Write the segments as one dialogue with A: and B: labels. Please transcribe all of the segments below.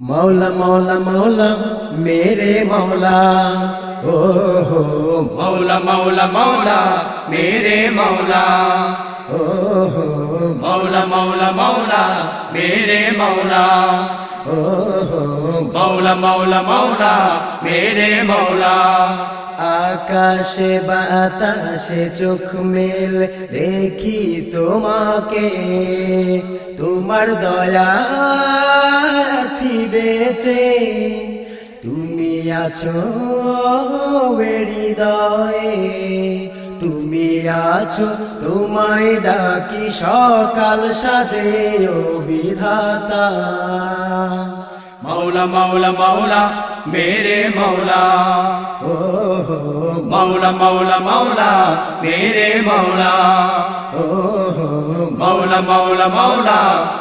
A: मौला मौला मौला मेरे मौला ओ हो
B: मौला मौला मौला मेरे मौला
A: ओ हो
B: मौला मौला मौला मेरे मौला
A: ओ हो
B: मौला मौला मौला मेरे मौला
A: আকাশে বাতাসে চোখ মেল দেখি তোমাকে তোমার দয়া আছি বেঁচে। তুমি আছো হৃদয়ে। তুমি আছো, তোমায় ডাকি সকাল সাজে ও বিধাতা
B: মাওলা মাওলা মাওলা, মেরে মাওলা।
A: ও
B: মাওলা মাওলা মাওলা, মেরে মাওলা।
A: ও
B: মাওলা মাওলা মাওলা,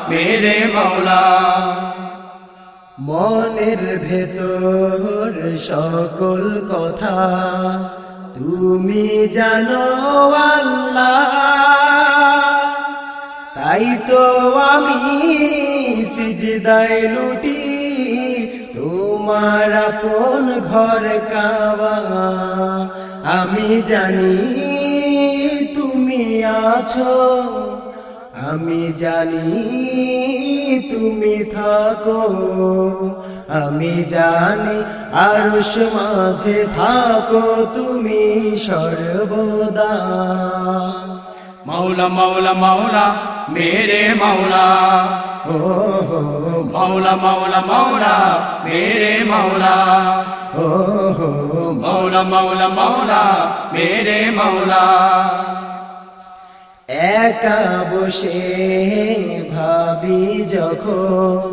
B: মেরে মাওলা।
A: মনের ভেতর সকল কথা। তুমি জানো আল্লাহ। তাই তো আমি সিজদায় লুটি। তোমার আপন ঘর কাবা আমি জানি তুমি আছো। আমি জানি তুমি থাকো আমি জানি আরস মাঝে থাকো তুমি সর্বদা।
B: মৌলা মৌলা মাওলা মেরে মৌলা
A: ও
B: মৌলা মৌলা মাওলা মেরে মাওলা।
A: ও
B: মৌলা মৌলা মাওলা মেরে মৌলা
A: একা বসে ভাবি যখন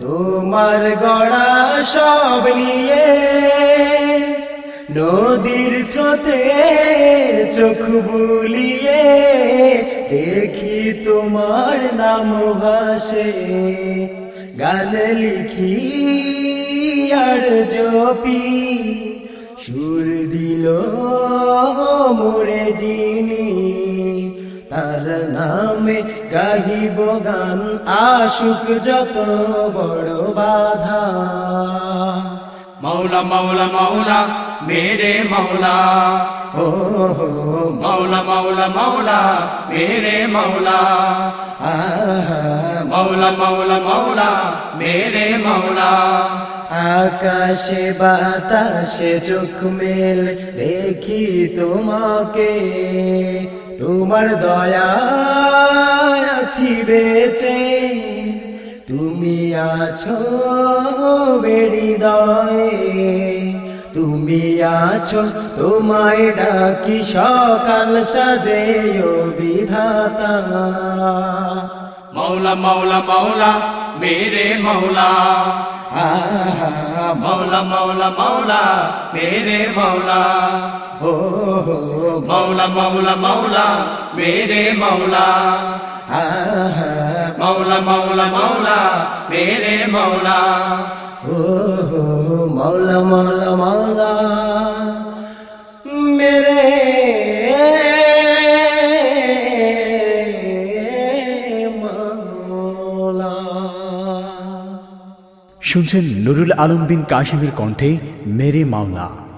A: তোমার গড়া সব নিয়ে নদীর স্রোতে চোখ বুলিয়ে দেখি তোমার নাম ভাসে, গান লিখি আর জপি। সুর দিল মোরে যিনি গাহিব গান আশুক যত বড় বাধা।
B: মৌলা মৌলা মৌলা মেরে মৌলা
A: ও হো
B: মৌলা মৌলা মৌলা মেরে
A: মৌলা
B: মৌলা মৌলা মৌলা মেরে মৌলা
A: আকাশে বাতাসে চোখ মেল দেখি তোমাকে। তোমার দয়া বেচে তুমি আছো বেড়িদয়ে তুমি আছো, তোমায় ডাকি সকাল সাজে ও বিধাতা।
B: মৌলা মৌলা মৌলা मेरे मौला मौला मौला मौला मेरे मौला
A: हो
B: मौला मौला मौला मेरे मौला मौला मौला मौला मेरे मौला
A: हो
C: শুনছেন নুরুল আলম বিন কাশিমের কণ্ঠে মেরে মাওলা।